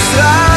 Slide.